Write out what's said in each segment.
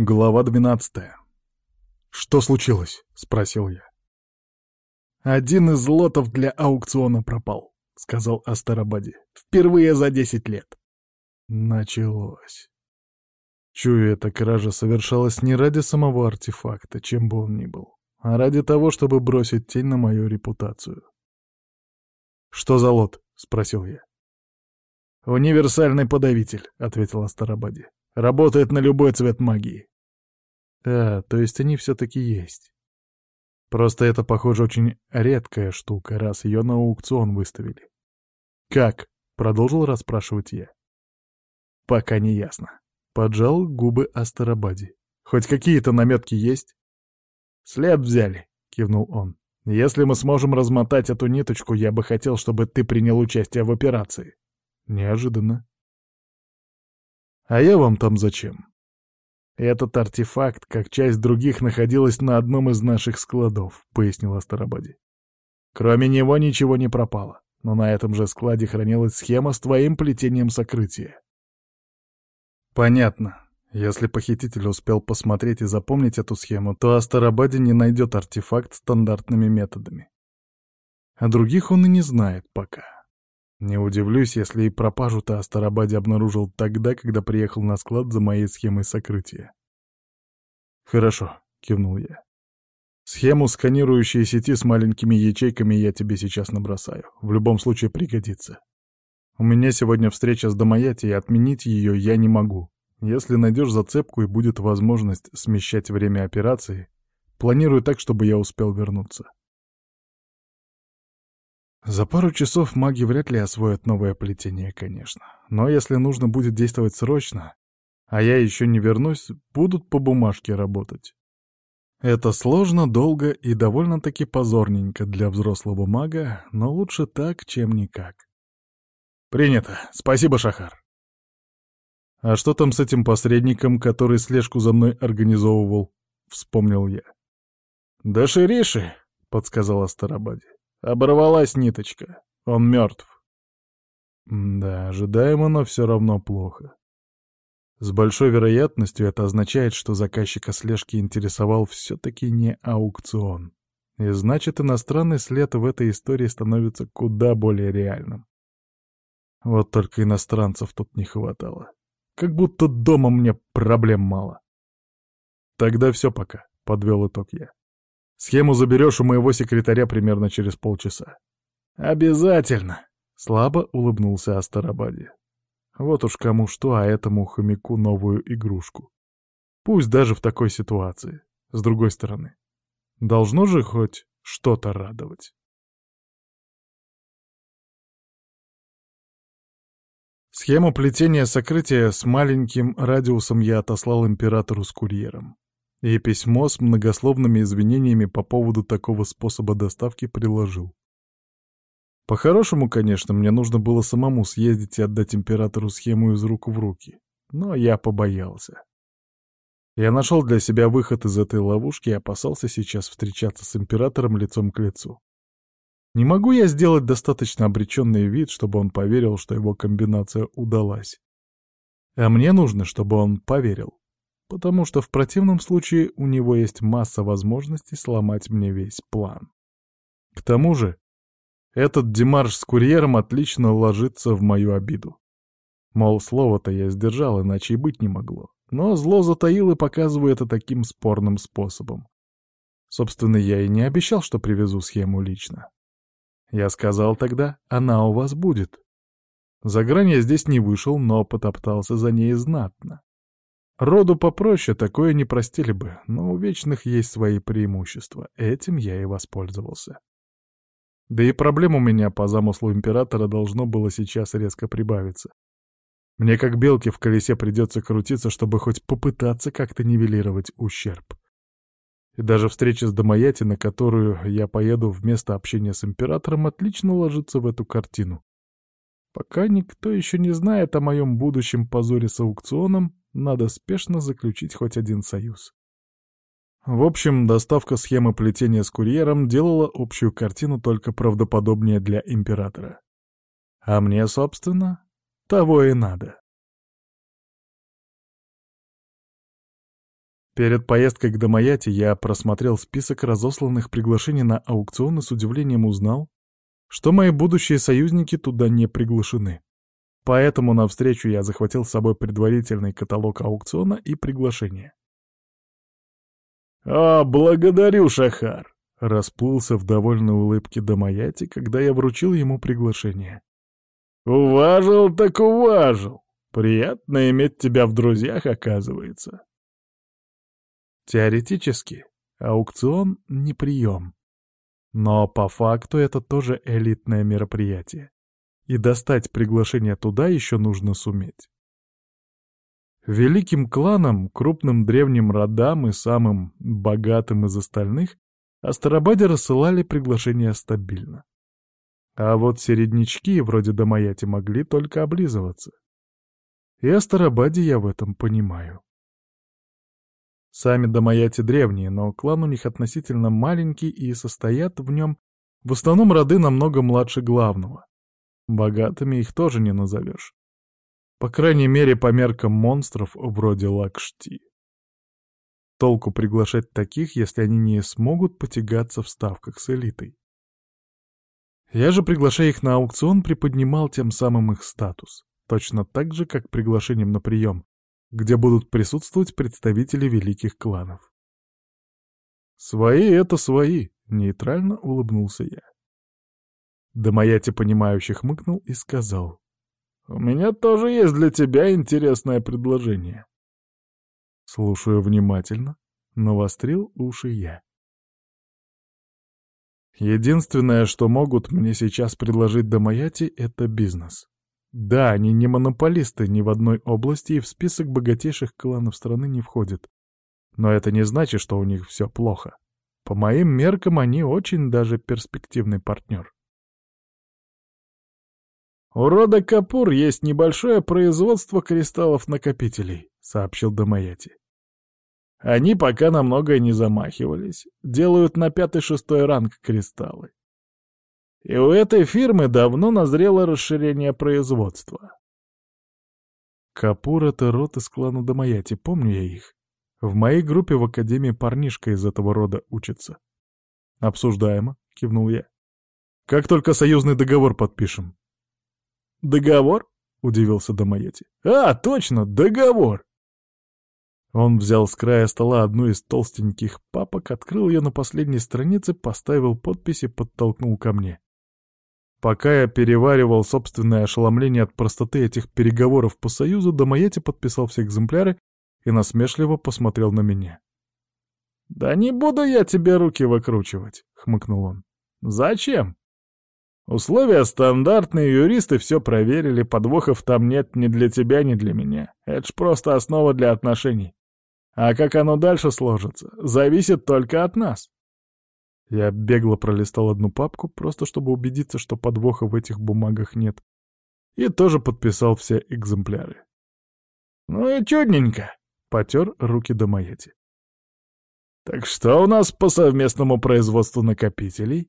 Глава двенадцатая. «Что случилось?» — спросил я. «Один из лотов для аукциона пропал», — сказал Астарабади. «Впервые за десять лет». Началось. Чую, эта кража совершалась не ради самого артефакта, чем бы он ни был, а ради того, чтобы бросить тень на мою репутацию. «Что за лот?» — спросил я. «Универсальный подавитель», — ответил Астарабади. «Работает на любой цвет магии». А, то есть они все-таки есть. Просто это, похоже, очень редкая штука, раз ее на аукцион выставили. «Как?» — продолжил расспрашивать я. «Пока не ясно». Поджал губы Астарабади. «Хоть какие-то наметки есть?» «След взяли», — кивнул он. «Если мы сможем размотать эту ниточку, я бы хотел, чтобы ты принял участие в операции». Неожиданно. «А я вам там зачем?» «Этот артефакт, как часть других, находилась на одном из наших складов», — пояснил Астарабади. «Кроме него ничего не пропало, но на этом же складе хранилась схема с твоим плетением сокрытия». «Понятно. Если похититель успел посмотреть и запомнить эту схему, то Астарабади не найдет артефакт стандартными методами. А других он и не знает пока. Не удивлюсь, если и пропажу-то Астарабаде обнаружил тогда, когда приехал на склад за моей схемой сокрытия. «Хорошо», — кивнул я. «Схему сканирующей сети с маленькими ячейками я тебе сейчас набросаю. В любом случае пригодится. У меня сегодня встреча с Домаяти, и отменить ее я не могу. Если найдешь зацепку и будет возможность смещать время операции, планирую так, чтобы я успел вернуться. За пару часов маги вряд ли освоят новое плетение, конечно. Но если нужно будет действовать срочно, а я еще не вернусь, будут по бумажке работать. Это сложно, долго и довольно-таки позорненько для взрослого мага, но лучше так, чем никак. «Принято. Спасибо, Шахар». «А что там с этим посредником, который слежку за мной организовывал?» — вспомнил я. «Да Шириши», — подсказала Старобади. Оборвалась ниточка. Он мертв. Да, ожидаемо, но все равно плохо. С большой вероятностью это означает, что заказчика слежки интересовал все-таки не аукцион. И значит, иностранный след в этой истории становится куда более реальным. Вот только иностранцев тут не хватало. Как будто дома мне проблем мало. Тогда все пока, — подвел итог я. Схему заберешь у моего секретаря примерно через полчаса. Обязательно, — слабо улыбнулся Астарабаде. Вот уж кому что, а этому хомяку новую игрушку. Пусть даже в такой ситуации. С другой стороны, должно же хоть что-то радовать. Схему плетения сокрытия с маленьким радиусом я отослал императору с курьером. И письмо с многословными извинениями по поводу такого способа доставки приложил. По-хорошему, конечно, мне нужно было самому съездить и отдать императору схему из рук в руки, но я побоялся. Я нашел для себя выход из этой ловушки и опасался сейчас встречаться с императором лицом к лицу. Не могу я сделать достаточно обреченный вид, чтобы он поверил, что его комбинация удалась. А мне нужно, чтобы он поверил. Потому что в противном случае у него есть масса возможностей сломать мне весь план. К тому же, этот демарш с курьером отлично ложится в мою обиду. Мол, слово-то я сдержал, иначе и быть не могло. Но зло затаил и показываю это таким спорным способом. Собственно, я и не обещал, что привезу схему лично. Я сказал тогда, она у вас будет. За грань я здесь не вышел, но потоптался за ней знатно. Роду попроще такое не простили бы, но у вечных есть свои преимущества. Этим я и воспользовался. Да и проблем у меня по замыслу императора должно было сейчас резко прибавиться. Мне как белке в колесе придется крутиться, чтобы хоть попытаться как-то нивелировать ущерб. И даже встреча с Домаяти, на которую я поеду вместо общения с императором, отлично ложится в эту картину. Пока никто еще не знает о моем будущем позоре с аукционом, надо спешно заключить хоть один союз. В общем, доставка схемы плетения с курьером делала общую картину только правдоподобнее для императора. А мне, собственно, того и надо. Перед поездкой к Домаяте я просмотрел список разосланных приглашений на аукцион и с удивлением узнал, что мои будущие союзники туда не приглашены. Поэтому на встречу я захватил с собой предварительный каталог аукциона и приглашение. «А, благодарю, Шахар!» — расплылся в довольной улыбке Домаяти, когда я вручил ему приглашение. «Уважил так уважил! Приятно иметь тебя в друзьях, оказывается!» Теоретически, аукцион — не прием. Но по факту это тоже элитное мероприятие. И достать приглашение туда еще нужно суметь. Великим кланам, крупным древним родам и самым богатым из остальных Астарабаде рассылали приглашения стабильно. А вот середнячки, вроде Домаяти, могли только облизываться. И Астарабаде я в этом понимаю. Сами Домаяти древние, но клан у них относительно маленький и состоят в нем в основном роды намного младше главного. Богатыми их тоже не назовешь. По крайней мере, по меркам монстров вроде Лакшти. Толку приглашать таких, если они не смогут потягаться в ставках с элитой. Я же, приглашая их на аукцион, приподнимал тем самым их статус. Точно так же, как приглашением на прием, где будут присутствовать представители великих кланов. «Свои — это свои», — нейтрально улыбнулся я. Домаяти, понимающе хмыкнул и сказал. «У меня тоже есть для тебя интересное предложение». Слушаю внимательно, навострил уши я. Единственное, что могут мне сейчас предложить Домаяти, это бизнес. Да, они не монополисты ни в одной области и в список богатейших кланов страны не входят. Но это не значит, что у них все плохо. По моим меркам, они очень даже перспективный партнер. «У рода Капур есть небольшое производство кристаллов-накопителей», — сообщил Домаяти. «Они пока на многое не замахивались. Делают на пятый-шестой ранг кристаллы. И у этой фирмы давно назрело расширение производства». Капур — это род из клана Домаяти, помню я их. В моей группе в академии парнишка из этого рода учится. «Обсуждаемо», — кивнул я. «Как только союзный договор подпишем». «Договор?» — удивился Домаяти. «А, точно, договор!» Он взял с края стола одну из толстеньких папок, открыл ее на последней странице, поставил подпись и подтолкнул ко мне. Пока я переваривал собственное ошеломление от простоты этих переговоров по союзу, Домаяти подписал все экземпляры и насмешливо посмотрел на меня. «Да не буду я тебе руки выкручивать», — хмыкнул он. «Зачем? Условия стандартные, юристы все проверили, подвохов там нет ни для тебя, ни для меня. Это ж просто основа для отношений. А как оно дальше сложится, зависит только от нас. Я бегло пролистал одну папку, просто чтобы убедиться, что подвоха в этих бумагах нет, и тоже подписал все экземпляры. «Ну и чудненько», — потер руки до Домаяти. «Так что у нас по совместному производству накопителей?»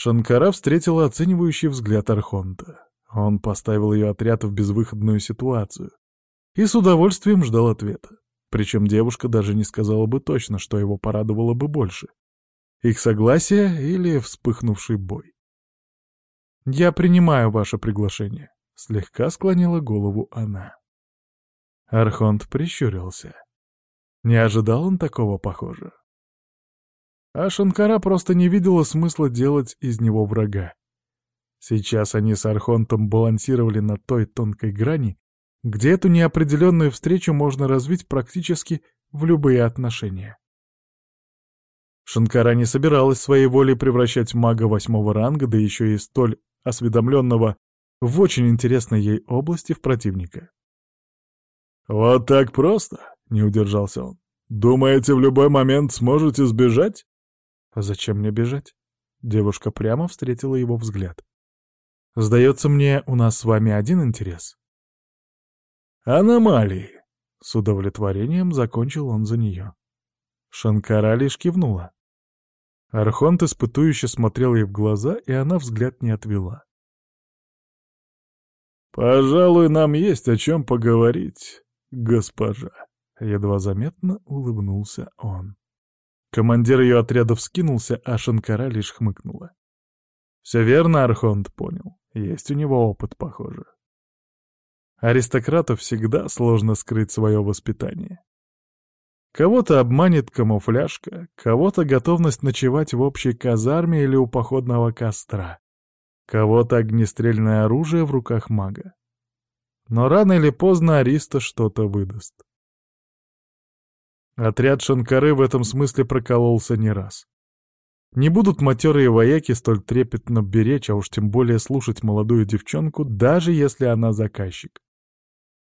Шанкара встретила оценивающий взгляд Архонта. Он поставил ее отряд в безвыходную ситуацию и с удовольствием ждал ответа. Причем девушка даже не сказала бы точно, что его порадовало бы больше. Их согласие или вспыхнувший бой. «Я принимаю ваше приглашение», — слегка склонила голову она. Архонт прищурился. Не ожидал он такого, похоже. А Шанкара просто не видела смысла делать из него врага. Сейчас они с Архонтом балансировали на той тонкой грани, где эту неопределенную встречу можно развить практически в любые отношения. Шанкара не собиралась своей волей превращать мага восьмого ранга, да еще и столь осведомленного в очень интересной ей области в противника. «Вот так просто?» — не удержался он. «Думаете, в любой момент сможете сбежать?» А зачем мне бежать? Девушка прямо встретила его взгляд. Сдается мне, у нас с вами один интерес. Аномалии. С удовлетворением закончил он за нее. Шанкара лишь кивнула. Архонт испытующе смотрел ей в глаза, и она взгляд не отвела. «Пожалуй, нам есть о чем поговорить, госпожа», — едва заметно улыбнулся он. Командир ее отряда вскинулся, а Шанкара лишь хмыкнула. Все верно Архонт понял. Есть у него опыт, похоже. Аристократу всегда сложно скрыть свое воспитание. Кого-то обманет камуфляжка, кого-то готовность ночевать в общей казарме или у походного костра, кого-то огнестрельное оружие в руках мага. Но рано или поздно Ариста что-то выдаст. Отряд Шанкары в этом смысле прокололся не раз. Не будут матерые вояки столь трепетно беречь, а уж тем более слушать молодую девчонку, даже если она заказчик.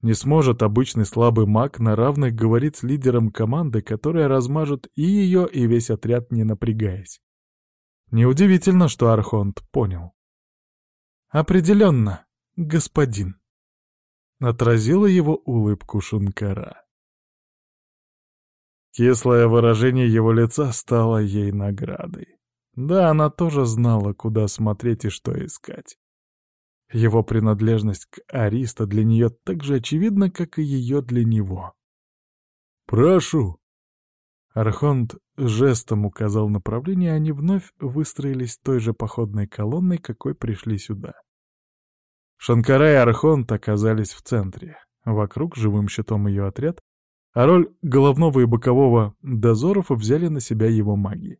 Не сможет обычный слабый маг на равных говорить с лидером команды, которая размажет и ее, и весь отряд, не напрягаясь. Неудивительно, что Архонт понял. «Определенно, господин», — отразила его улыбку Шункара. Кислое выражение его лица стало ей наградой. Да, она тоже знала, куда смотреть и что искать. Его принадлежность к Ариста для нее так же очевидна, как и ее для него. «Прошу!» Архонт жестом указал направление, и они вновь выстроились той же походной колонной, какой пришли сюда. Шанкара и Архонт оказались в центре. Вокруг живым щитом ее отряд, а роль головного и бокового дозоров взяли на себя его маги.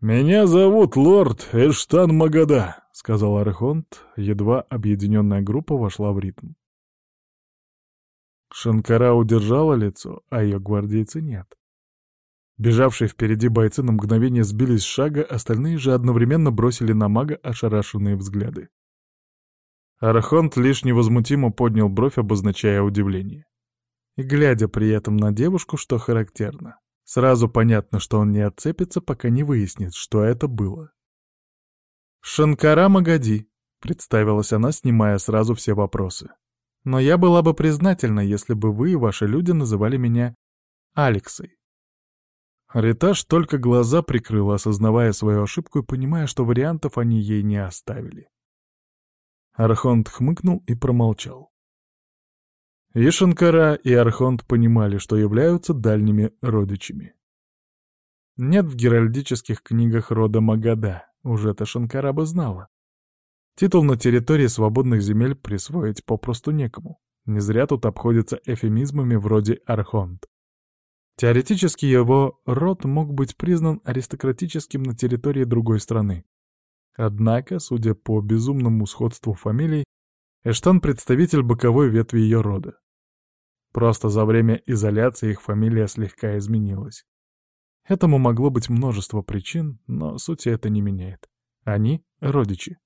«Меня зовут лорд Эштан Магада», — сказал Архонт, едва объединенная группа вошла в ритм. Шанкара удержала лицо, а ее гвардейцы нет. Бежавшие впереди бойцы на мгновение сбились с шага, остальные же одновременно бросили на мага ошарашенные взгляды. Архонт лишь невозмутимо поднял бровь, обозначая удивление. Глядя при этом на девушку, что характерно, Сразу понятно, что он не отцепится, пока не выяснит, что это было. «Шанкара Магади», — представилась она, снимая сразу все вопросы. «Но я была бы признательна, если бы вы и ваши люди называли меня Алексой». Риташ только глаза прикрыла, осознавая свою ошибку и понимая, что вариантов они ей не оставили. Архонт хмыкнул и промолчал. И Шанкара, и Архонт понимали, что являются дальними родичами. Нет в геральдических книгах рода Магада, уже это Шанкара бы знала. Титул на территории свободных земель присвоить попросту некому. Не зря тут обходится эфемизмами вроде Архонт. Теоретически его род мог быть признан аристократическим на территории другой страны. Однако, судя по безумному сходству фамилий, Эштан — представитель боковой ветви ее рода. Просто за время изоляции их фамилия слегка изменилась. Этому могло быть множество причин, но сути это не меняет. Они — родичи.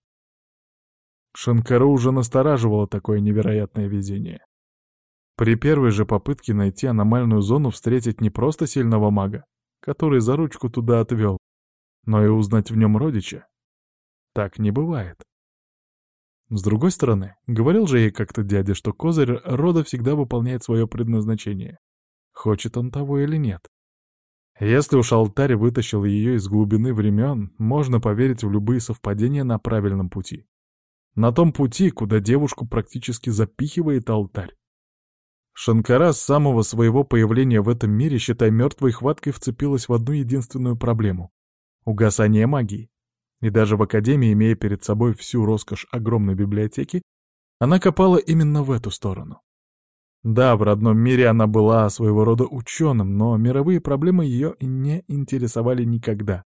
Шанкару уже настораживало такое невероятное везение. При первой же попытке найти аномальную зону встретить не просто сильного мага, который за ручку туда отвел, но и узнать в нем родича. Так не бывает. С другой стороны, говорил же ей как-то дядя, что козырь рода всегда выполняет свое предназначение. Хочет он того или нет. Если уж алтарь вытащил ее из глубины времен, можно поверить в любые совпадения на правильном пути. На том пути, куда девушку практически запихивает алтарь. Шанкара с самого своего появления в этом мире, считай мертвой хваткой, вцепилась в одну единственную проблему — угасание магии. И даже в академии, имея перед собой всю роскошь огромной библиотеки, она копала именно в эту сторону. Да, в родном мире она была своего рода ученым, но мировые проблемы ее не интересовали никогда.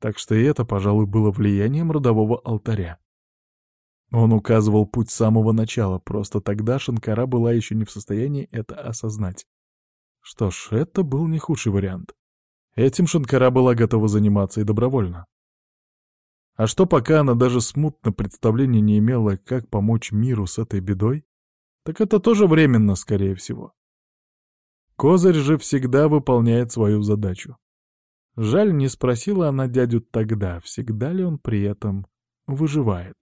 Так что и это, пожалуй, было влиянием родового алтаря. Он указывал путь с самого начала, просто тогда Шанкара была еще не в состоянии это осознать. Что ж, это был не худший вариант. Этим Шанкара была готова заниматься и добровольно. А что пока она даже смутно представления не имела, как помочь миру с этой бедой, так это тоже временно, скорее всего. Козырь же всегда выполняет свою задачу. Жаль, не спросила она дядю тогда, всегда ли он при этом выживает.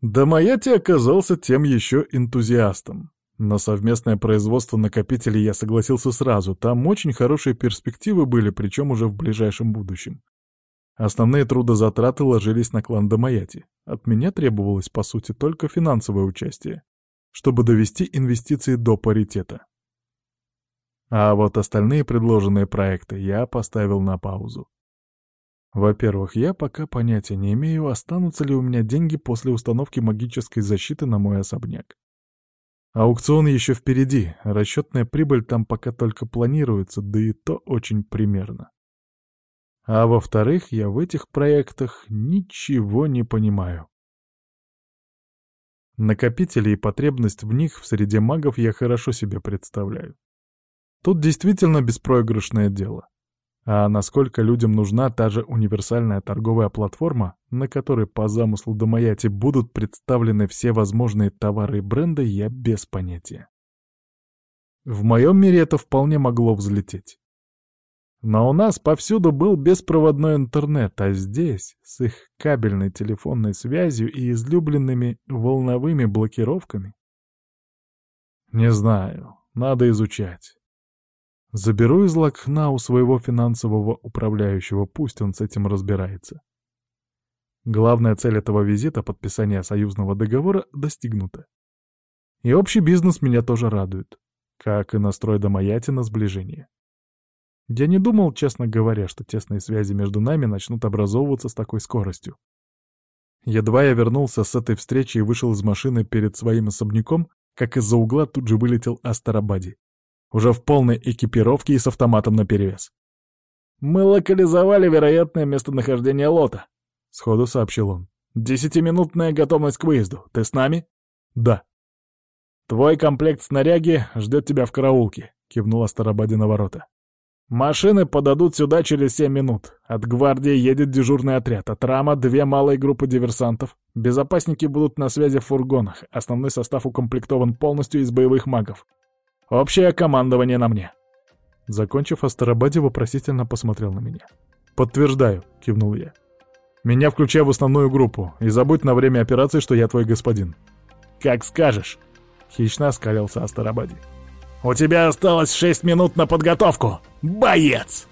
Домаяти оказался тем еще энтузиастом. На совместное производство накопителей я согласился сразу, там очень хорошие перспективы были, причем уже в ближайшем будущем. Основные трудозатраты ложились на клан Домаяти. От меня требовалось, по сути, только финансовое участие, чтобы довести инвестиции до паритета. А вот остальные предложенные проекты я поставил на паузу. Во-первых, я пока понятия не имею, останутся ли у меня деньги после установки магической защиты на мой особняк. Аукцион еще впереди, расчетная прибыль там пока только планируется, да и то очень примерно. А во-вторых, я в этих проектах ничего не понимаю. Накопители и потребность в них в среде магов я хорошо себе представляю. Тут действительно беспроигрышное дело. А насколько людям нужна та же универсальная торговая платформа, на которой по замыслу Домаяти будут представлены все возможные товары и бренды, я без понятия. В моем мире это вполне могло взлететь. Но у нас повсюду был беспроводной интернет, а здесь, с их кабельной телефонной связью и излюбленными волновыми блокировками. Не знаю, надо изучать. Заберу из Лакхна у своего финансового управляющего, пусть он с этим разбирается. Главная цель этого визита — подписание союзного договора — достигнута. И общий бизнес меня тоже радует, как и настрой Домаяти на сближение. Я не думал, честно говоря, что тесные связи между нами начнут образовываться с такой скоростью. Едва я вернулся с этой встречи и вышел из машины перед своим особняком, как из-за угла тут же вылетел Астарабади уже в полной экипировке и с автоматом наперевес. «Мы локализовали вероятное местонахождение лота», — сходу сообщил он. «Десятиминутная готовность к выезду. Ты с нами?» «Да». «Твой комплект снаряги ждет тебя в караулке», — кивнула Старобади на ворота. «Машины подадут сюда через семь минут. От гвардии едет дежурный отряд, от рама две малые группы диверсантов. Безопасники будут на связи в фургонах. Основной состав укомплектован полностью из боевых магов. Общее командование на мне». Закончив, Астарабаде вопросительно посмотрел на меня. «Подтверждаю», — кивнул я. «Меня включай в основную группу, и забудь на время операции, что я твой господин». «Как скажешь», — хищно оскалился Астарабаде. «У тебя осталось шесть минут на подготовку, боец!»